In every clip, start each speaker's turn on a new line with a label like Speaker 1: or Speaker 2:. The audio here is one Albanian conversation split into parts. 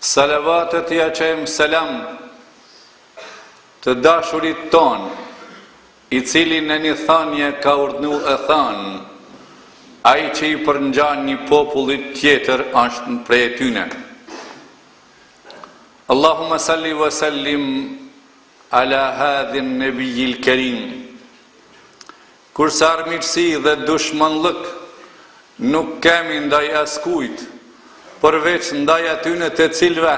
Speaker 1: Salavatet ia çojmë selam të dashurit tonë, i cili në një thanie ka urdhnu e than, ai që i përngjan një popullit tjetër ashtë prej tyne. Allahumme salli ve sellim ala hadhen nebijjil kerim, Kurse armiqësi dhe dushmanllëk nuk kemi ndaj askujt, përveç ndaj atyne të cilve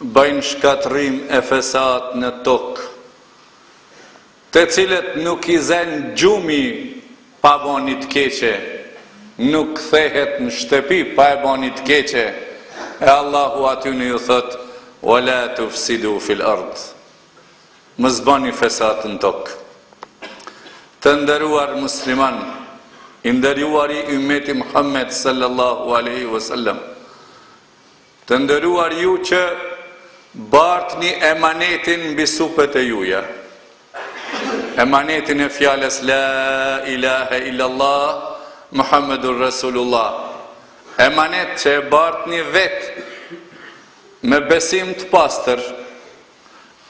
Speaker 1: bëjnë shkatërrim e fesad në tokë, të cilët nuk i zen gjumi pa bo një të keqe, nuk kthehet në shtëpi pa e bo një të keqe, e Allahu atyne ju thotë, Wala tufsidu fil ardh. Mos bani fesat në tokë. Të nderuar musliman, i nderuari ummeti Muhammed sallallahu alaihi wasallam. Të nderuar ju që bartni emanetin mbi supet e juja. Emanetin e fjalës la ilaha illallah Muhammedur Rasulullah. Emanet që e bartni vetëm me besim të pastër.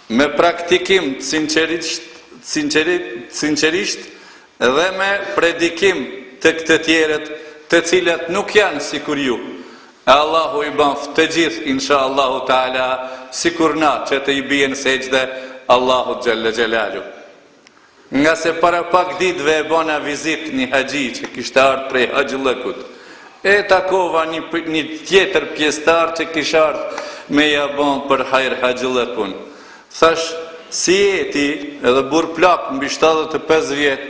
Speaker 1: Me praktikim sinqerisht dhe me predikim te këta tjerët të cilët nuk janë sikur ju e Allahu i baftë të gjithë insha Allahu Teala sikur na që t'i bien sexhde Allahut xhelle xhelaluh. Ngase para pak ditëve e bana vizitë një haxhi që kishte ardh prej Haxhllëkut, e takova një një tjetër pjesëtar që kish ardh me ia ba për hajër Haxhllëkun. Thash, Si je ti, edhe burrë plak, mbi shtatëdhjetë e pesë vjet?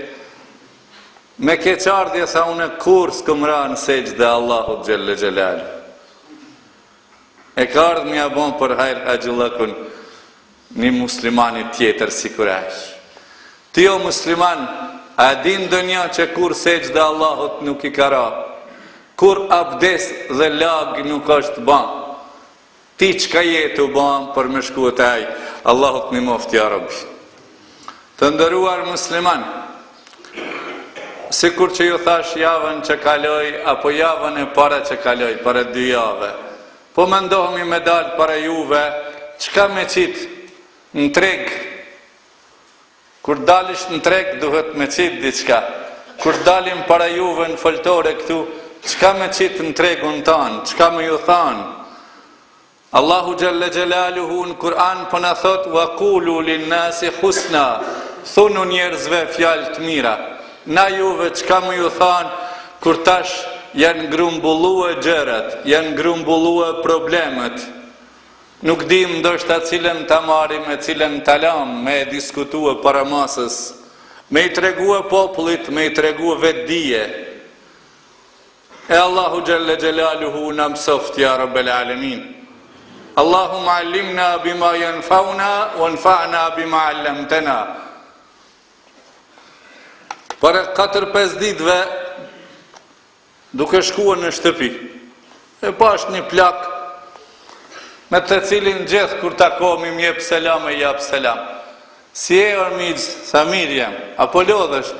Speaker 1: Me keqardhje tha, Unë kurrë s'kam ra në sexhde Allahut xhelle xhelaluh. E ka ardh me ia ba për hajër Haxhllëkun. Një muslimani tjetër sikur asht. Ti o musliman, a e din ndonjë që kurrë sexhde Allahut nuk i ka ra? Kurrë abdes dhe lagë nuk është ba? Ti çka je tu ba për me shku te ai? Allahu të ndihmoftë ja Rabi. Të nderuar musliman, sikur që ju thash javën që kaloi apo javën e para që kaloi, para dy javëve, Po mendohmi me dalë para juve çka me qit n'treg Kur dalish n'treg duhet me qit diçka Kur dalim para juve n'foltore këtu çka me qit n'tregun tanë çka me ju thanë Allahu xhelle xhelaluhu n'Kur'an po na thotë wa kulu lin nasi husna thunu njerzve fjalë t'mira na juve çka me ju thanë Kur tash janë grumbullue gjërat, janë grumbullue problemet, nuk dimë ndoshta cilën ta marrim e cilën ta lamë me e diskutue para masës, me i tregue popullit, me i tregue vetëdije. E Allahu xhelle xhelaluhu na mësoftë ya Rabbel Alemin. Allahumma allimna bima yanfa'una wanfa'na bima 'allamtana. Para katër-pesë ditëve, duke shkuar në shtëpi, e pash një plak me të cilin gjithë kur takohmi m'jep selam e jap selam. Si je or mixh, tha mirë jam, a po lodhesh?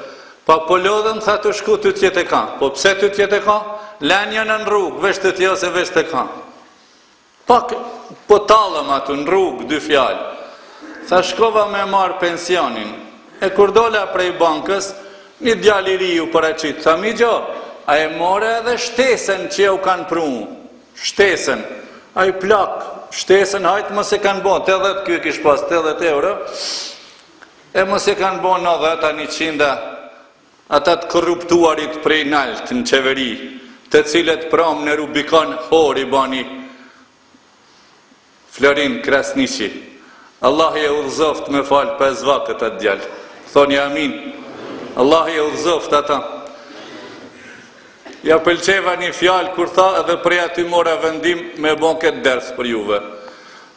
Speaker 1: Pa po lodhem, tha të shku të tjetë e ka. Po pse të tjetë e ka? Lenja në në rrugë, vesh të tjetë ose vesh të ka. Pak po tallem aty në rrugë dy fjalë. Tha shkova me marr pensionin. E kur dola prej bankës, një djalë i ri u paraqit. Tha Mixho, a e more edhe shtesën që jau kanë pru? Shtesën. Ai plak, shtesën hajt mos e kanë bë, tetëdhjetë ky e kish pas tetëdhjetë euro. E mos e kanë bë nëntëdhjetë a, njëqind a. Ata të korruptuarit prej nalt në qeveri të cilët pramë në Rubikon hor i bani Florin Krasniqi Allahi e udhëzoftë me falë pesë vakt atë djalë thoni amin Allahi e udhëzoftë ata. Ja pëlqeva një fjalë kur tha dhe prej aty mora vendim me e bon këtë ders për juve.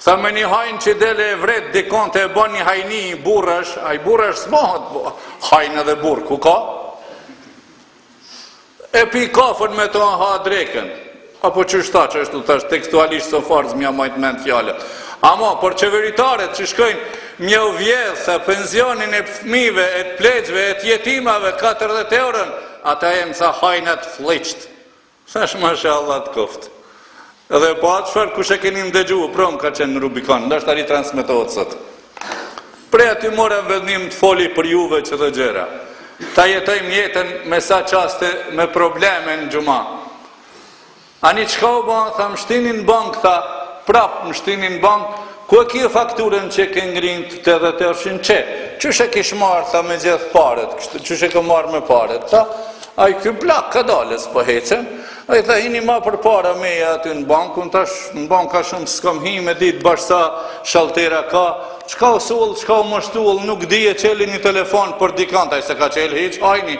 Speaker 1: Tha me një hajnë që del e vret dikond e bon një hajni burrash, ai burrash s'mahet po, hajnë edhe burrë, ku ka? E pi kafën me to e ha drekën. Apo qysh tha, qashtu tash tekstualisht s'o farz m'ia majtë mend fjalët. Ama, për qeveritarët që shkojnë m'jau vjedhë tha pensionin e fëmijve, e të pleqve, e të jetimave, 40 eurën, ata janë tha hajna të flliqt. Thash, mashallah të koftë. Edhe po atë çfarë kush e keni ndëgju, prom ka qenë në Rubikon, ndoshta ritransmetohet sot. Prej aty mora vendim të foli për juve qëto gjëra. Ta jetojmë jetën me sa çaste me probleme në xhuma. Ani çka u ba, tha m'shtini në bank, tha, prap m'shtini në bank, ku e kie fakturën që ke ngrit tetëdhetë eurshin qe, qysh e kish marrë, tha me gjithë paret, qysh e ke marrë me paret, tha, ai ky plak kadalës po hecen, ai tha hini ma përpara meje aty në bank, unë tash në bank ka shumë s'kom hi me ditë bash sa shaltera ka, çka u suell, ka u mshtuell, nuk di e çeli një telefon për dikand a, hiç s'e ka çel hiç, hajni,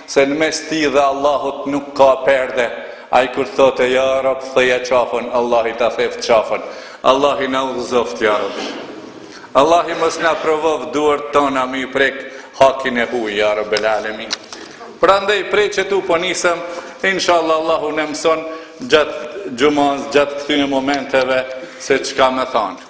Speaker 1: Se në mes tij dhe Allahut nuk ka perde, ai kur thote ja Rab thëja qafën Allahi ta theftë qafën Allahi na udhëzoftë ja Rab Allahi mos na provoftë duart tona me i prek hakin e huj ja Rabel alemin prandej prej qetu po nisem inshallah Allahu na mëson gjatë xhumas gjatë këtyre momenteve se çka më thonë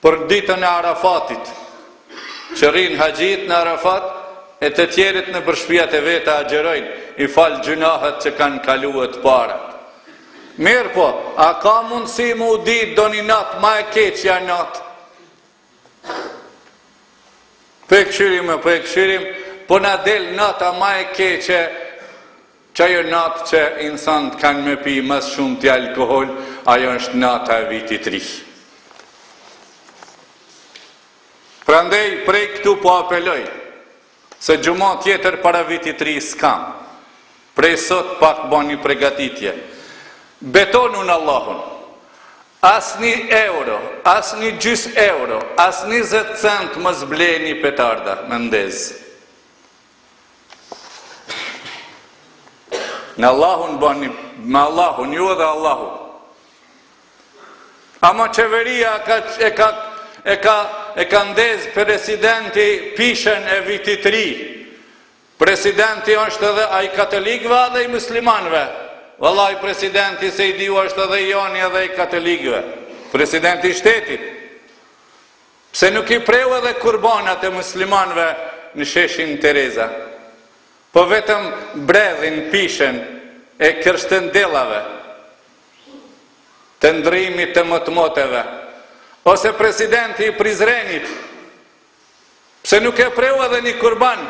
Speaker 1: Për ditën e Arafatit, që rrinë haxhitë në Arafat e të tjerët nëpër shtëpiat e veta agjërojnë, i falë gjynahët që kanë kalue të parat. Mirëpo, a ka mundësi me u ditë doni natë ma e keqja natë? Po e kqyrim e po e kqyrim, po na del nata ma e keqe Qajo natë që insant kan me pi ma së shumti alkohol ajo është nata e vitit t'ri. Prandej prej këtu po apeloj se xhuma tjetër para vitit t'ri s'kam. Prej sot po bani pregatitje. Betonu në Allahun. Asnji euro, asnji gjys euro, as njëzet cent mos bleni petarda me ndez. Në Allahun bëni, me Allahun, ju edhe Allahun. Ama qeveria ka, e ka, e ka, e ka ndez presidenti pishen e vitit t'ri. Presidenti është edhe i katolikve dhe i muslimanve. Vallahi presidenti Sejdiu është edhe i joni edhe i katolikve. Presidenti i shtetit. Pse nuk i preu edhe kurbanat e muslimanëve në sheshin Tereza? Po vetëm bredhin pishën e kërshëndellave të ndrrimit të motmoteve. Ose presidenti i Prizrenit, pse nuk e preu edhe një kurban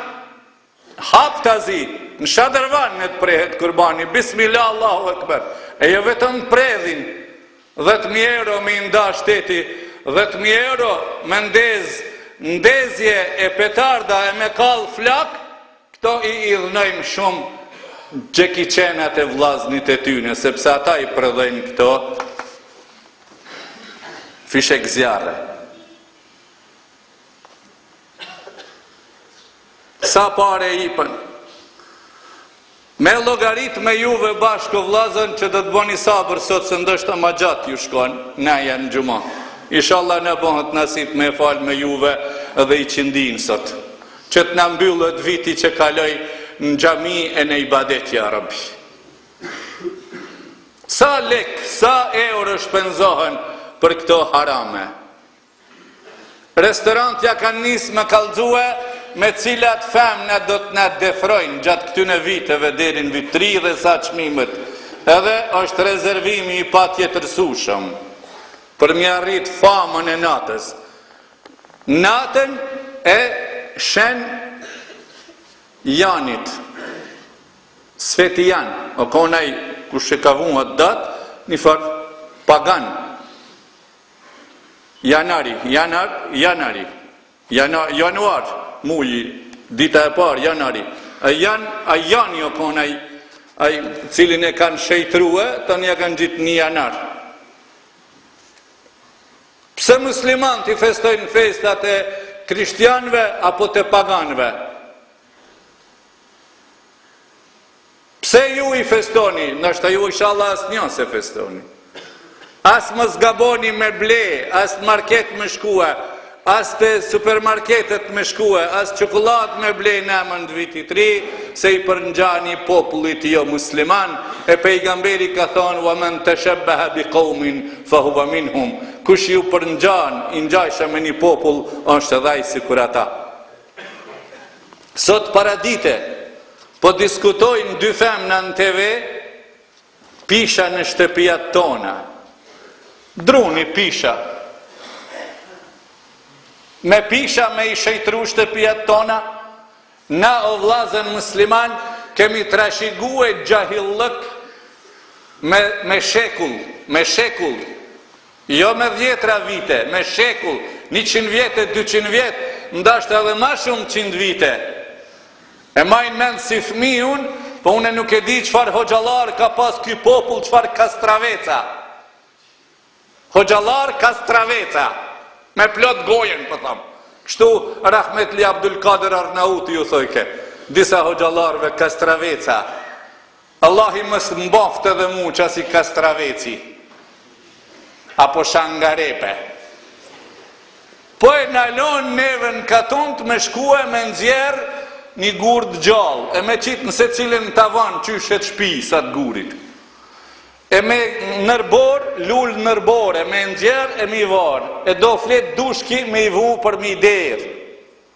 Speaker 1: Haptazi, në shadërvan le të prehet kurbani, bismillah Allahu Ekber, e jo vetëm bredhin, 10.000 euro me i nda shteti, 10.000 euro me ndez, ndezje e petarda e me kall flak, këto i idhnojmë shumë xhekiçenat e vlaznit e tyne, sepse ata i prodhojnë këto fishekzjarre. Sa pare jepen? Me llogarit me juve bashkë vllazën që do të bëni sabër sot se ndoshta ma gjatë ju shkon na ajo në xhuma. Inshallah na bëhet nasip me e falë me juve dhe iqindinë sot. Që të na mbyllet viti që kaloi në xhami e në ibadet ja Rabi. Sa lek, sa euro shpenzohen për këto harame? Restorantja kanë nisë me kallxue me cilat femna do të na defrojnë gjatë këtyne viteve deri në Vit t'Ri dhe sa çmimet edhe është rezervimi i patjetërsushëm për m'ja rrit famën e natës natën e Shën Janit Sveti Jan o kon ai kush e ka vu atë datë një farë pagan Janari, janar, janari. Janar, januar, muji, dita e parë, janari. A jan, a Jani o kon ai ai cilin e kanë shejtrue, tani ja kanë ngjitë një janar. Pse muslimanët i festojnë festat e krishtianëve apo të paganëve? Pse ju i festoni, ndoshta ju ishalla asnjo s'e festoni. As mos gaboni me ble, as te market me shkue, as te supermarketet me shkue, as çokollatë me ble në emër të Vitit të Ri, se i përngjani popullit jo musliman, e Pejgamberi ka thënë wa man tashabbaha bi qaumin fa huwa minhum, kush iu përngjan, i ngjajshëm me një popull, është edhe ai sikur ata. Sot paradite po diskutojnë dy femna në TV pisha në shtëpijat tona. Druni pisha. Me pisha me i shejtru shtëpijat tona, na o vllazën musliman kemi trashigue xhahillëk me, me shekull, me shekull, Jo me dhjetra vite, me shekull, njëqind vjet e dyqind vjet, ndashta edhe ma shumë qind vite. E maj n'mend si fmi unë, po une nuk e di çfarë hoxhallarë ka pas ky popull çfarë kastraveca. Hoxhallarë kastraveca, me plot gojen, po thom. Kështu, Rahmetli Abdul Kader Arnauti ju thojke, disa hoxhallarve kastraveca. Allahi mos mbaftë edhe mu qasi kastraveci apo shangarepe po e na lan neve në katunt me shkue me nxjerr një gur të gjallë e me qitë në secilin tavan qoshet shpisë atë gurin e me nerbor, lulnerbor, e me nxjerr, e me i var, e do flet dushki me i vu për mi derë.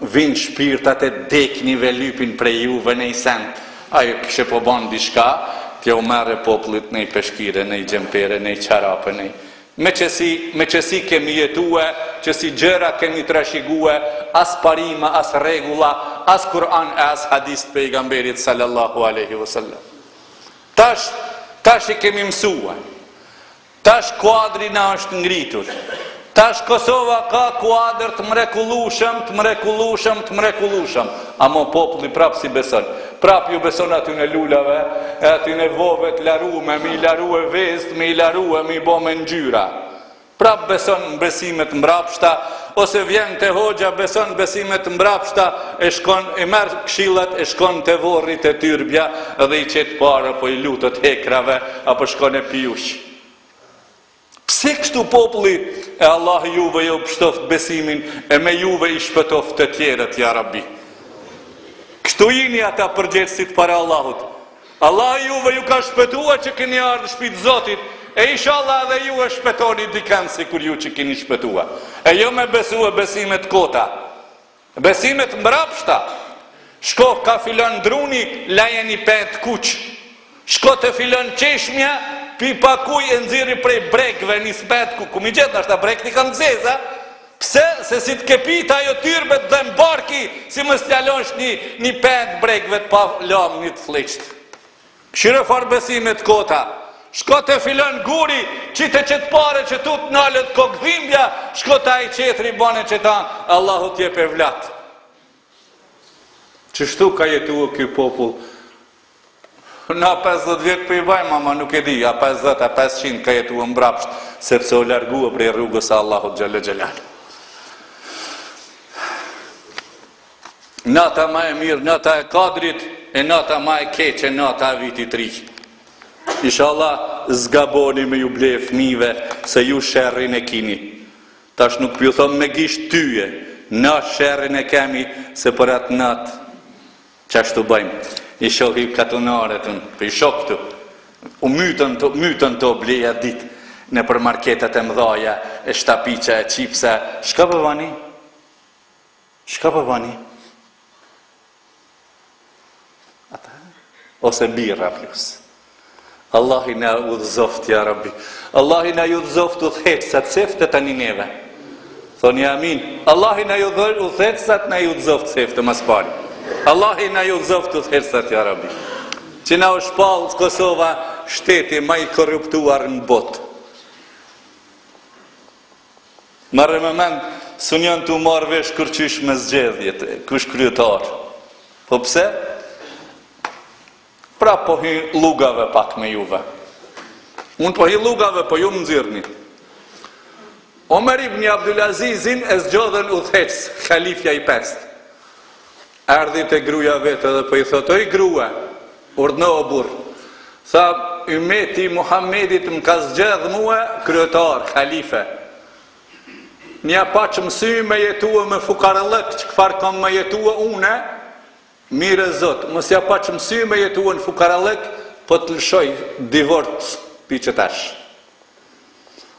Speaker 1: Vijn shpirtat e të deknve lypin prej juve nej send ai qe po ban diçka tja u merre popullit nej peshkir e nej xhemper e nej çarape nej me qësi me qësi kemi jetue qësi gjëra kemi trashigue as parime as rregulla as kuran e as hadis të pejgamberit salallahu alejhi vesellem tash tash i kemi msue Tash kuadri na është ngritur. Tash Kosova ka kuadër të mrekullueshëm, të mrekullueshëm, të mrekullueshëm. Amo populli prap si beson. Prap ju beson atyne lulave, e atyne vove të larume, me i larue vezët, me i larue, me i bo me ngjyra. Prap beson në besime t'mbrapshta, Ose vjen te hoxha beson besime të mbrapshta e shkon i merr këshillat e shkon te vorri te tyrbja dhe i qet pare apo i lutet hekrave apo shkon e pi ushqë. Pse kështu populli e Allah juve ju pshtoftë besimin e me juve i shpëtoftë të tjerët, ja rabbi. Kështu jini ata përgjegjësit para Allahut, Allahu juve ju ka shpëtua që keni ardhë n'shpi t'Zotit e ishalla edhe ju e shpëtoni dikën sikur ju që keni shpëtua e jo me besue besime të kota besime të mbrapshta shko ka filan druni leje një pe t'kuq shko te filan çeshmja pi pak ujë e nxirri prej brekve një pe kuku me i gjetë ndoshta brekt i kanë t'zeza Pse se si të ke pit ajo tyrbe t'dhemb barki si mos t'ia lësh një një pe t'brekve t'palame një të flliqt. Kqyre çfarë besime të kota. Shko te filan guri qiti qeto pare që ty të nalet kokëdhimbja shko te ai tjetri bane qeta Allahu t'jep evlat. Qështu ka jetua ky popull. Na 50 vjet po i vujmë, ama nuk e di, a 50 a 500 ka jetua mbrapsht, sepse u largua prej rrugës së Allahut xhel-le xhelaluhu. Nata ma e mirë, nata e Kadrit e nata ma e keqe, nata e vitit të ri. Inshallah s'gaboni me ju ble fëmijëve se ju sherrin e kini. Tash nuk p'ju thom me gisht tyje, na sherrin e kemi se për atë natë qashtu bajmë. I shohi katunaret unë, po i shoh këtu. U mytën të mytën tu ble qito ditë nëpër marketet e mëdhaja, e shtapiqa e çipsa, çka po bani? Çka po bani? Ata ose birra plus. Allahi na udhëzoftë, ja rabbi. Allahi na i udhëzoftë udhëheqsat sefte, tani neve. Thoni amin. Allahi na udhëzoftë udhëheqsat na i udhëzoftë sefte ma s'pari. Allahi na i udhëzoftë udhëheqsat, ja rabbi. Që na u shpall Kosova shteti ma i korruptuar në botë. Merre me mend s'un jan tu marr vesh kurrqysh me zgjedhjet kush kryetar po pse prap po hy llugave pak me juve un po hy llugave po ju më nxirrni Omer ibn Abdulazizin e zgjodhën udhëheqës halifja i pestë Erdhi te gruaja vet dhe po i thotë, oj grua, urdhno o burr. Tha, ymmeti i Muhammedit më ka zgjedh mua kryetar, halife. N'ja paç mësy me jetua me fukarallëk çfar kam me jetua une, mirë Zot, mos ja paç mësy me jetua në fukarallëk, po të lëshoj divorc pi qetash.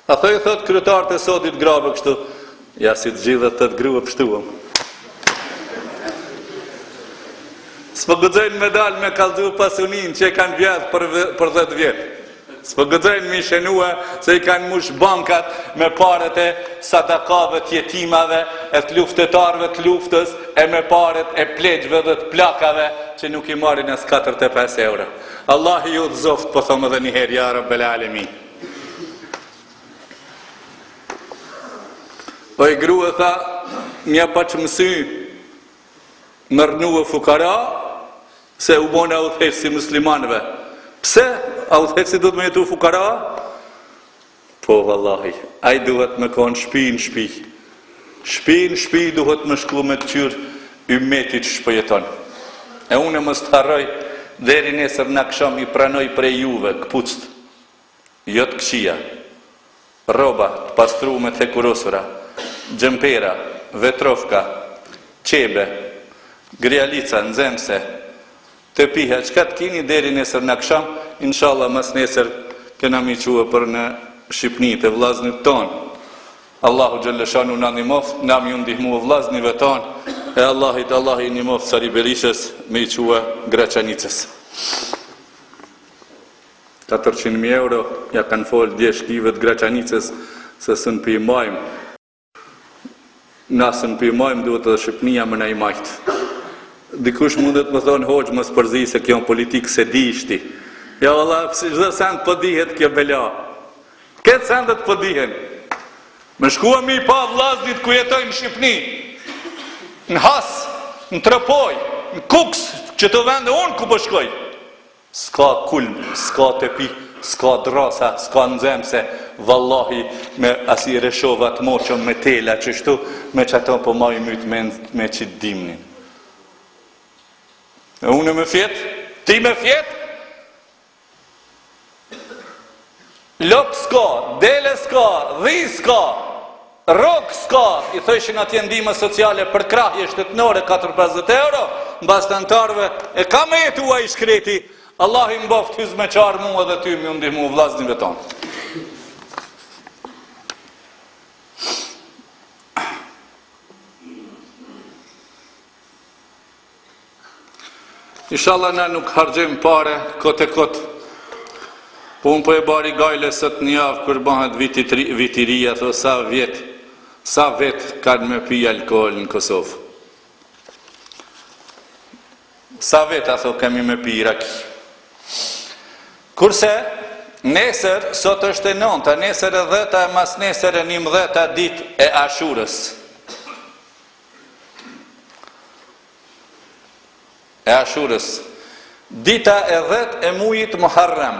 Speaker 1: A thu i thot kryetarët e sotit grave kështu? Ja si të gjithë thot grua kështu. S'po guxojnë me dal me kalzu pasunin që e kanë vjedh për, për 10 vjet. S'po guxojnë me shenua se i kanë mush bankat me paret e sadakave të jetimave, e të luftëtarve të luftës, e me paret e pleqve dhe të plakave që nuk i marrin as 45 euro. Allahi i udhëzoft, po thomë edhe njëherë, ja Rabbel alemin. Oj grua tha, n'ja paç mësy me rrnue fukara, se u bona udhëheqës i muslimanëve. Pse udhëheqësi duhet me jetu fukara? Po, vallahi, ai duhet me konë shpi në shpi. Shpi në shpi duhet me shku me kqyrë ymmeti qysh po jeton. E unë e mos t'harroj, deri nesër në aksham i pranoj prej juve, këpucët. jo të këqija, rroba të pastrume të hekurosura, xhempera, vetrovka, qebe, grijalica, nxemse, tepiha, çka të kini deri nesër në aksham, inshalla mas nesër kena mi çue për në Shqipni te vllaznit ton. Allahu xhelleshanu na ndihmoft, na me ju ndihmu vllaznive ton e Allahit, Allahi i ndihmoft Sali Berishës me i çue Graçanicës. Katërqind mijë euro ja kanë folë dje shkive t' Graçanicës se s'un po i majmë. Na s'un po i majmë duhet edhe Shipnia me na i majt. Dikush mundet me thonë hoxhë mos u përzi se kjo politikë se dishti. Jo valla pse çdo send po dihet kjo bela. Kejt sendet po dihen. Me shkua me i pa vllaznit ku jetojnë n'Shipni. N'Has, n'Tropojë, n'Kukës, qeto vende unë ku po shkoj. S'ka kulm, s'ka tepih, s'ka drrasa, s'ka nxemse, vallahi me asi reshova të moçëm me tela qështu, me qato po maj ymyt me, me qit dimnin. E unë me fjet, ti me fjet, Lop s'ka, dele s'ka, dhi s'ka, rrogë s'ka, i thëshin atje ndihma sociale përkrahje shtetnore katër pesëdhjetë euro në bazë të anëtarëve, e ka me jetu ai i shkreti, Allahu na boftë hyzmeqarë mua dhe ty me iu ndihmu vllaznive tonë. Ishalla na nuk harxhojmë pare kot e kot Po unë po e bari gajle sot një javë kur bëhet viti i ri viti i ri a thua sa vjet sa vet kanë me pi alkool në Kosovë Sa vet a thua kemi me pi raki Kurse nesër sot është e nënta nesër e dheta e mas nesër e njimdheta ditë e ashurës e ashurës, dita e dhet e mujit Muharrem.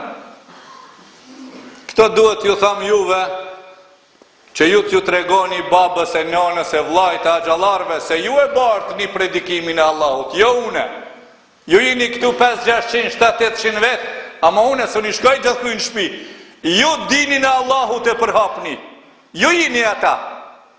Speaker 1: Këto duhet t'ju tham juve, që ju t'ju tregoni babës e nonës e vllait e axhallarve, se ju e bartni predikimin e Allahut, jo une. Ju jini këtu 5, 600, 7, 800 vetë, ama une s'muj shkoj gjithkujt n'shpi. Ju dinin e Allahut e përhapni, ju jini ata.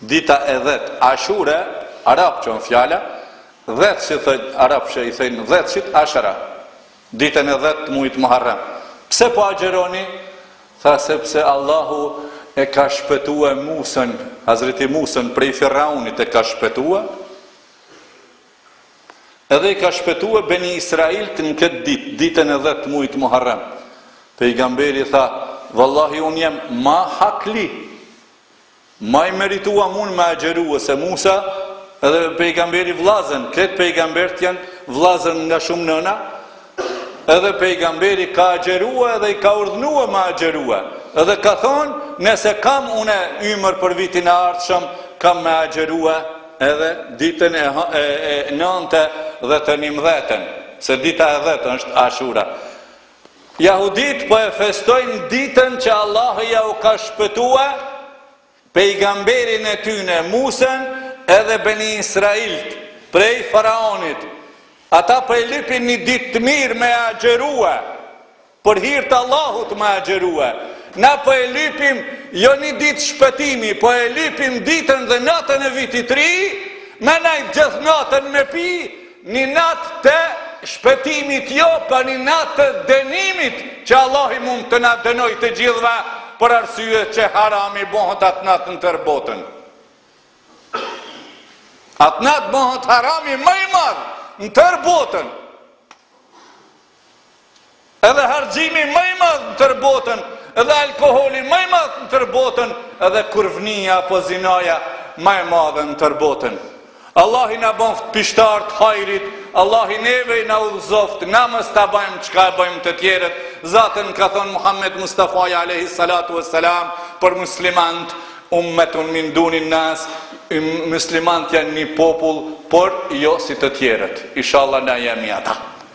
Speaker 1: Dita e dhetë, Ashura, arabçe fjala, dhetëshit, arabçe i thojnë dhetëshit ashara, ditën e dhetë të mujtë Muharrem. Pse po agjeroni? Tha sepse Allahu e ka shpetua Musën, Hazreti Musën prej Firaunit e ka shpetua, Edhe i ka shpëtue Beni Israilt në këtë ditë, ditën e dhjetë të mujit Muharrem. Pejgamberi tha, Vallahi unë jem ma hakli, ma i meritum unë me agjerue se Musa, edhe pejgamberi vllazën, krejt pejgamberët janë vllazën nga shumë nëna, Edhe pejgamberi ka agjerue edhe i ka urdhnu me agjerue. Edhe ka thonë, nëse kam une ymër për vitin e ardhshëm, kam me agjerue edhe ditën e nënte dhe të njëmbëdheten, se dita e dhetë është ashura. Jahudit po e festojnë ditën që Allahu jau ka shpëtue, Pejgamberin e tyne, Musën, edhe Beni Israilt, prej Faraonit. Ata po e lypin një ditë të mirë me agjërue, për hir të Allahut me agjërue. Na po e lypim, jo një ditë shpëtimi, po e lypim ditën dhe natën e Vitit të Ri, me nejt gjithë natën me pi, Një natë të shpëtimit jo, por një natë të dënimit, që Allahu mund të na dënojë të gjithëve për arsye që harami bëhet atë natë në tërë botën. Atë natë bëhet harami më i madh në tërë botën. Edhe harxhimi më i madh në tërë botën, edhe alkoholi më i madh në tërë botën, edhe kurvnia apo zinaja më e madhe në tërë botën. Allahi na bëftë pishtar të hajrit, Allahi neve na udhëzoftë, na mos ta bëjmë çka e bëjnë të tjerët. Zaten ka thënë Muhammed Mustafa alayhi salatu wassalam për muslimanët, ummetun min dunin nas, muslimanët janë një popull, por jo si të tjerët. Inshallah na jemi ata.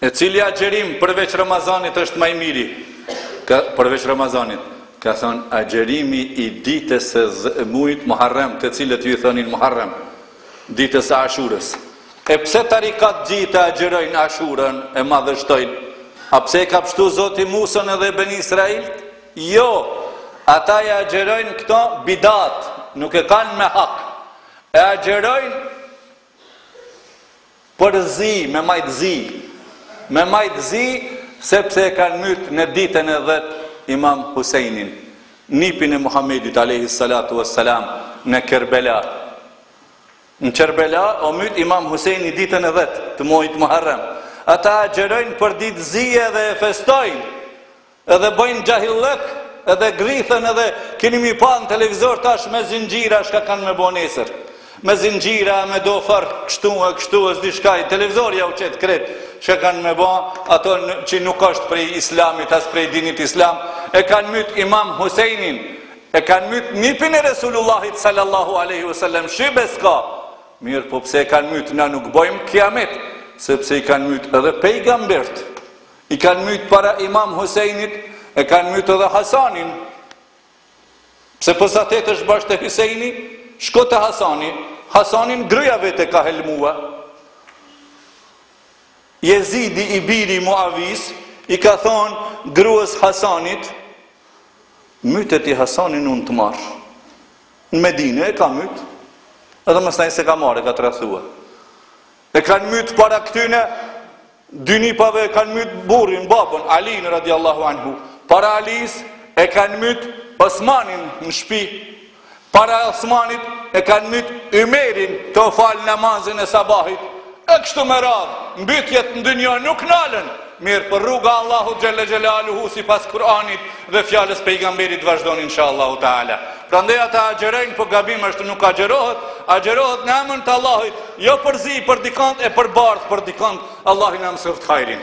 Speaker 1: E cili agjërim përveç Ramazanit është më i miri? Përveç Ramazanit, ka thënë agjërimi i ditës së muajit Muharrem, të cilët ju i thoni Muharrem, ditës së Ashurës. E pse tarikatxhitë e agjërojnë Ashurën, e madhështojnë? A pse e ka pështu Zoti Musën edhe Beni Israilt? Jo, ata e agjërojnë këto bidat, nuk e kanë me hak. E agjërojnë Për zi, me majtë zi. Me majtë zi, sepse e kanë mytë në ditën e dhëtë imam Husejnin, nipin e Muhammedit alejhi salatu ve selam, në Kerbela. Në Kerbela, o mytë imam Husejni ditën e dhëtë, të mujit Muharrem. Ata agjerojnë për ditë zi edhe e festojnë. Edhe bajnë xhahillëk edhe grithen edhe keni me i pa në televizor tash me zinxhira çka kanë me bo nesër. Me zinxhira, me do farë kështu e kështu e s'di çka, televizori jau qet krejt çka kanë me bo ato që nuk është prej islamit as prej dinit islam e kanë mytë imam Husejnin e kanë mytë nipin e Resulullahit sallallahu aleyhi u sallem shybe s'ka, mirëpo pse e kanë mytë na nuk bojmë kijamet sepse i kanë mytë edhe pejgamberët I kanë myt para Imam Husejnit, e kanë myt edhe Hasanin. Pse po zatetesh bash te Husejni, shko te Hasani. Hasanin gruja e vet e ka helmua. Jezidi i biri i Muavisë, i ka thonë grues Hasanit, myte ti Hasanin, unë të marr. Në Medine e ka mytë, edhe masanej s'e ka marrë, e ka tradhtua. E kanë mytë para këtyne, dy nipave e kanë mytë burrin, babën, Alinë radiallahu anhu. Para Alisë e kanë mytë Osmanin në shpi. Para Osmanit e kanë mytë Ymerin tu falë namazin e sabahit. E kështu me radhë, mbytjet në dynja nuk nalen, mirëpo rruga e Allahut xhele xhelaluhu sipas Kur'anit, Dhe fjalës së pejgamberit vazhdon inshallahu taala. Prandaj ata agjërojnë, po gabim, ashtu nuk agjërohet, agjërohet në emën të Allahit, jo për zi për dikant e për bardhë për dikant. Allahi na mësoftë hajrin.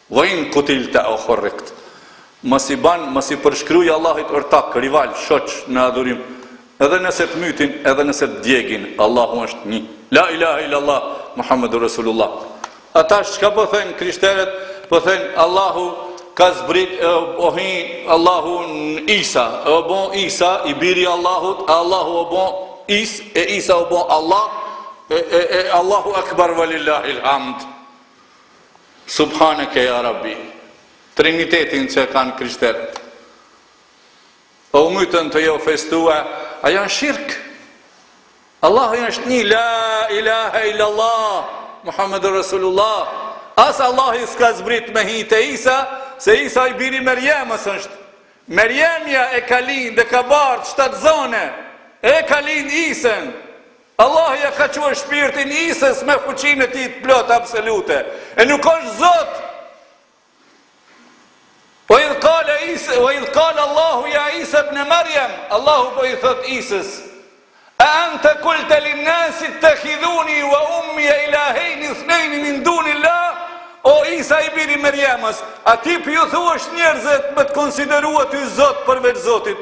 Speaker 1: Wa in qutilta wa hurriqt Mos i ban, mos i përshkruj Allahit ortak, rival, shoq në adhurim, edhe nëse të mytin, edhe nëse të djegin, Allahu është Nji. La ilahe illa Allah, Muhammedur Resulullah. A tash çka po thojnë krishterët, po thojnë Allahu ka zbrit e o hi Allahu në Isa, e o bon Isa i biri Allahut, e Allahu o bon Is, e Isa o bon Allah, e, e, e Allahu akbar valillahi lhamd. Subhaneke ja Rabi, Trinitetin që e kanë krishterët. O u mytën tu jau festu, a janë shirk? Allahu është një, la ilaha illallah, Muhammedur Rasulullah. As Allahu s'ka zbrit me hi te Isa, se Isa i biri Merjemës është. Merjemja e ka lind, e ka bartë shtatë zone, e ka lind Isën, Allah ia ka çuar shpirtin Isës me fuqinë e tij të plotë absolute. E nuk është Zot. Wa idh qala Isa, wa idh qala Allahu ya Isa ibn Maryam, Allahu po i thot Isës. A anta qulta lin nas ittakhidhuni wa ummiya ilahayni ithnayni min dunillah? O Isa i biri Maryamës, a ti po ju thuash njerëzit me të konsideruar ty Zot përveç Zotit?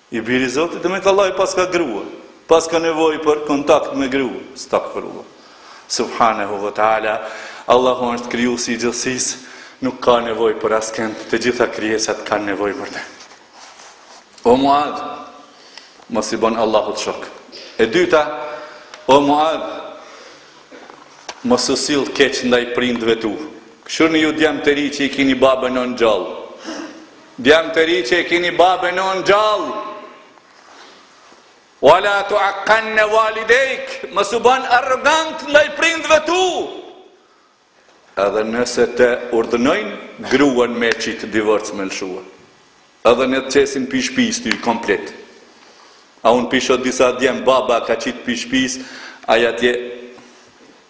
Speaker 1: I biri i Zotit demek Allahu paska grua, paska nevojë për kontakt me grua, stagfirullah. Subhanehu ve teala, Allahu është krijuesi i gjithësisë, nuk ka nevojë për askënd, të gjitha krijesat kanë nevojë për të. O Muad, mos i bën Allahut shok. E dyta, o Muad, mos u sill keq ndaj prindëve tu. Kqyrni ju djem të ri që i keni babë e nënë gjallë. Djam të ri që i kini babë e nënë gjallë. Wala tuakkanne validejk, mos u ban arrogant ndaj prindve tu. Edhe nëse të urdhnojnë, gruan me qitë, divorc, me lëshua. Edhe në të qesin pi shpisë ty komplet. A unë pi shoh disa djem baba e ka qitë pi shpisë, ai atje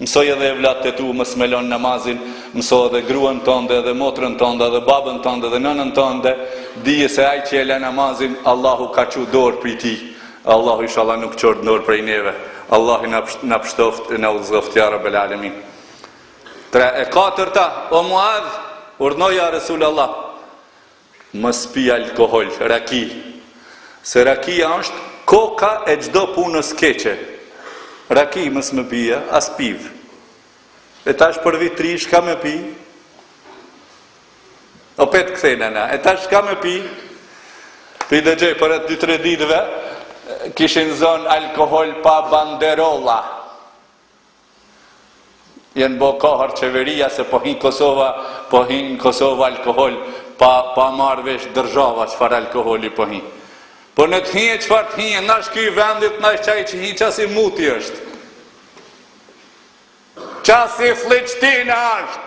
Speaker 1: Mësoj edhe evlatët e tu mos me lënë namazin, mëso edhe gruan tënde edhe motrën tënde edhe babën tënde edhe nënën tënde, dije se ai që e la namazin, Allahu ka çu dorë prej tij, e Allahu inshallah nuk çon dorë prej neve, Allahi na na pshtoftë e na udhëzoftë ja Rabel Alemin. Tre e katërta, o Muadh, urdhnoja Resul Allah, Mos pi alkohol, raki, se rakia është koka e çdo punës keqe. Raki mos me pi, a, as pivë. E tash për Vit Ri çka me pi? Opet kthehena, e tash çka me pi? Pi dëgjoj para dy tre ditëve kishin zënë alkohol pa banderolla. Jan bo ka herë qeveria se po hin Kosova po hin në Kosovë alkohol pa pa marr vesh drzhava çfar alkoholi po hin por le të hije çfar të hije n'është ky vendi n'është qaj që hin qa si muti është qa si flliqtin është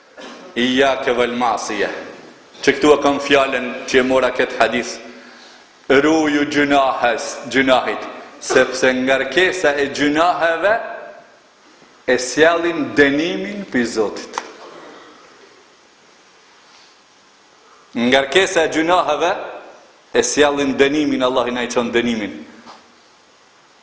Speaker 1: Iyyake wal ma'siyah që këtu e kam fjalën që e mora këtë hadith, ruju gjynahes, gjynahit, sepse ngarkesa e gjynaheve e sjellin dënimin prej Zotit. Ngarkesa e gjynaheve e sjellin dënimin, Allahi na i çon dënimin.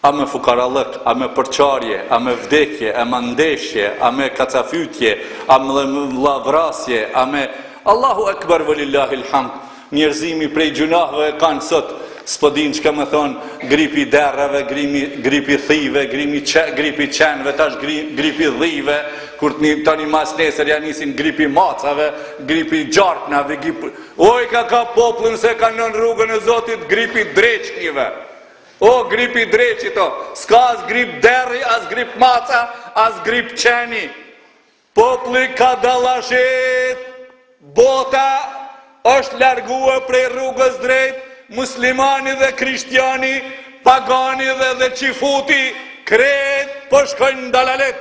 Speaker 1: A me fukarallëk, a me përçarje, a me vdekje, a me ndeshje, a me kacafytje, a me vllavrasje, a me, Allahu Ekber Velillahil Hamd, njerëzimi prej gjynahëve e kanë sot, s'po dinë çka me thonë, gripi i derrave, grimi, gripi i thive, grimi, gripi i qenve, tash gri, gripi i dhive, kur t'nijoni mas nesër ja nisin gripi i macave, gripi i gjarpnave, gripi, o i ka kap popullin se s'ka n'ën rrugën e Zotit, gripi i dreqnive. O grip i dreqit o', s'ka as grip derri, as grip maca, as grip qeni. Populli ka dalë lajthit. Bota është largue prej rrugës drejt, muslimani dhe krishtiani, pagani dhe dhe qifuti, krejt po shkojnë në dalalet.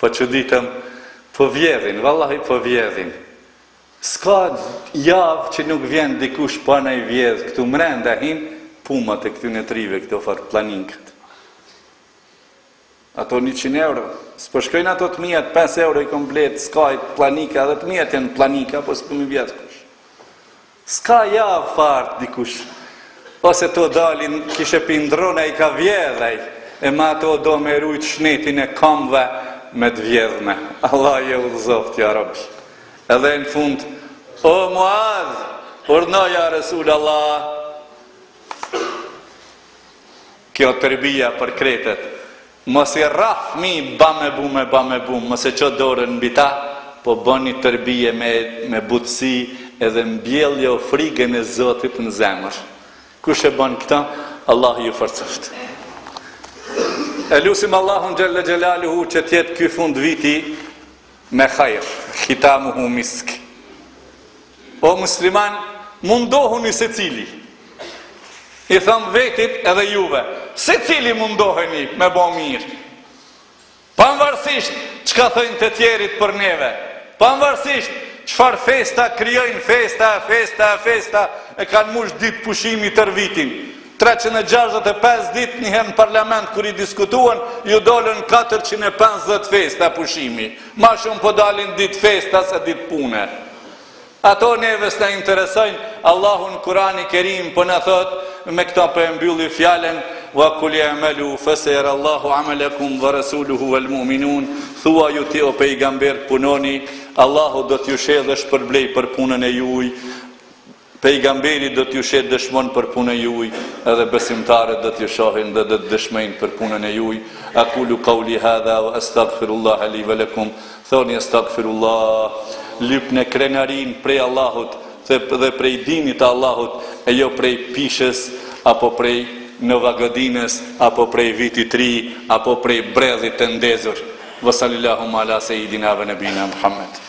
Speaker 1: Po çuditem, po vjedhin, vallahi po vjedhin. S'ka javë që nuk vjen dikush pa naj vjedhë, këtu mrenda hin, pumat e këtyne trive këto far planikat. Ato 100 euro, s'po shkojnë ato të mijat, 5 euro i kom blet skaj te planika, edhe të mijat janë planika, po s'po më vjedh kush. S'ka javë pa ardh dikush Ose ato dalin kishe pi ndrron ai ka vjedh ai E ma ato do me rujt shnetin e kambve me të vjedhme Allah i udhëzoft ja Rabi Edhe në fund O Muadh Urdhno ja Resul Allah Kjo tërbija për krejtët mos i rrah fëmij bame bume bame bum mos e ço dorën mbi ta po bëni tërbije me me butësi edhe mbjellja frigën e zotit në zemër kush e bën këtë Allahu ju forcoft e lusim Allahun xhelle xhelaluhu që të jetë ky fund viti me hajr khitamuhu misk O musliman, mundohuni secili, i tham vetit edhe juve, secili mundohuni me bo mirë, pamvarësisht çka thojnë të tjerit për neve, pamvarësisht çfarë festa krijojnë, festa, festa, festa, e kanë mush ditë pushimi tër vitin, Treqind e gjashtëdhjetë e pesë ditë një herë në parlament kur i diskutuan u dolën katërqind e pesëdhjetë festa pushimi. Ma shumë po dalin ditë festa se ditë pune. Ato neve s'na interesojnë, Allahu në Kur'ani Kerim po na thotë, me këto po e mbylli fjalën, wa qul i'malu fasayara Allahu 'amalakum wa rasuluhu wal mu'minun, thuaju ti o pejgamber punoni, Allahu do t'ju sheh dhe shpërblejë për punën e juj, Pejgamberi do t'ju sheh dëshmon për punën e juj edhe besimtarët do t'ju shohin dhe do të dëshmojnë për punën e juj Aqulu qouli hadha wa astaghfirullaha li wa lakum Thoni astaghfirullah Lypne krenarinë prej Allahut dhe prej dinit të Allahut e jo prej pishës apo prej novagodinës apo prej vitit të ri apo prej bredhit të ndezur Wa sallillahumma ala seyidina wa nabina Muhammed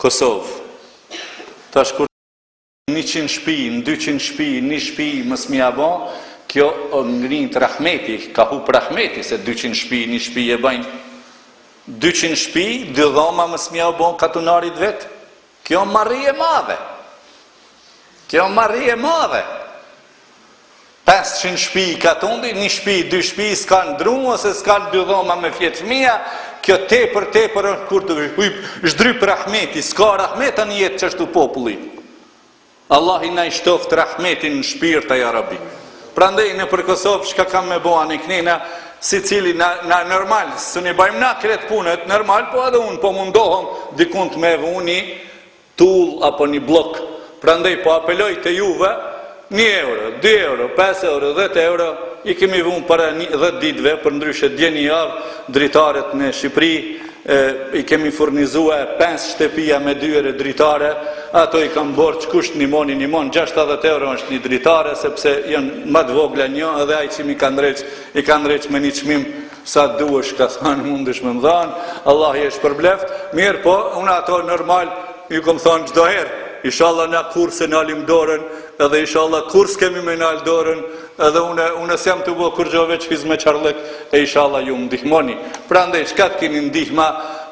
Speaker 1: Kosovë. Tash kur në njëqind shpi, në dyqind shpi, një shpi mos me ia bo, kjo o ngritë rahmeti, ka hup rahmeti se dyqind shpi, një shpi e bajnë. Dyqind shpi, dy dhoma mos me ia bo katunarit vet. Kjo marri e madhe. Kjo marri e madhe. Pesëqind shpi katundi, një shpi, dy shpi, s'kanë dru ose s'kanë dy dhoma me fjetë fëmija, kjo tepër, tepër kur të zhdryp rahmeti, s'ka rahmet a mbet qështu populli. Allahi na i shtoftë rahmetin në shpirta ja rabi. Prandaj nëpër Kosovë çka kam me bo, a e kini, na, secili na, na normal, se nuk i bajmë na krejt punët, normal, po edhe unë po mundohem dikund me vu ni, tullë apo një bllok, prandaj po apeloj te juve, një euro, dy euro, pesë euro, dhjetë euro, i kemi vënë para një dhjetë ditëve, përndryshe dje një javë dritaret në Shqipëri i kemi furnizue pesë shtëpia me dyer e dritare, ato i kam borxh kush ndihmon ndihmon, gjashtëdhjetë euro është një dritare sepse janë më të vogla një edhe ai që m'i ka ndreq, i ka ndreq me një çmim Sa duhesh ka thënë mundesh me m'i dhanë, Allahi e shpërbleft, mirëpo, unë ato normal, ju kom thënë çdo herë, Ishalla na kurrë s'e nalim dorën, edhe ishalla kurrë s'kemi me nalë dorën, edhe une, une s'jam tu bo kurgjo veç hizmeqarllëk, e ishalla ju më ndihmoni. Prandaj, çka të kini ndihma,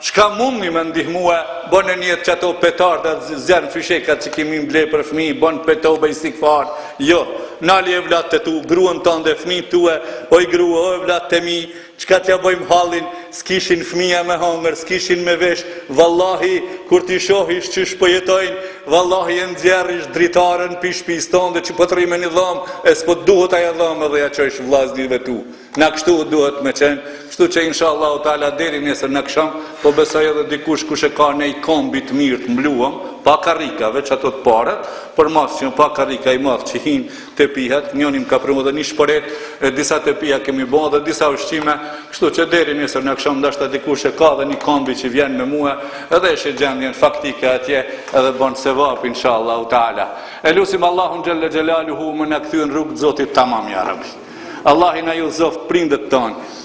Speaker 1: çka mundni me ndihmua, bone nijet që ato petarda a fishekat që ke me i ble për fmi, bon teube istigfar, jo, nali evlatët tu, gruen tënde, fmit tu e, Oj grua o evlat te mi çka tja bëjmë hallin skishin fëmija me hangër skishin me vesh vallahi kur ti shohish qysh po jetojnë vallahi e nxjerrish dritaren pi shpis tande që po të rri me një dhom e spo të duhet ajo dhom edhe ja qojsh vllaznive tu na kështu duhet me qenë kështu që insha Allahu taala deri nesër në aksham po besoj edhe dikush kush e ka nej kombi të mirë të mbluam pa karrika veç ato të parat për mas që pa karrika, i madh që hin Tepihat, njoni më ka premu dhe një shpëret, e disa tepiha kemi bo dhe disa ushqime, kështu që deri nesër në akshom, ndashta dikush e ka dhe një kombi që vjen me mua, edhe e sheh gjendjen faktike atje, edhe bon sevap, insha Allahu taala. E lusim Allahun xhelle xhelaluhu, me na kthy në rrugë të zotit tamam, ja rabi. Allahi na i udhzoftë prindët tonë.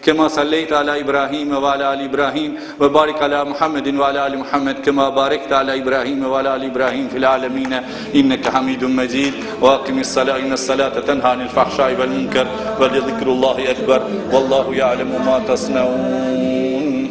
Speaker 1: kema sallajta ala Ibrahim wa ala ali Ibrahim, إبراهيم وبارك على محمد وعلى آل محمد كما باركت على إبراهيم وعلى آل إبراهيم
Speaker 2: في العالمين إنك حميد مجيد وأقم الصلاة إن الصلاة تنهى عن الفحشاء والمنكر ولذكر الله أكبر والله يعلم ما تصنعون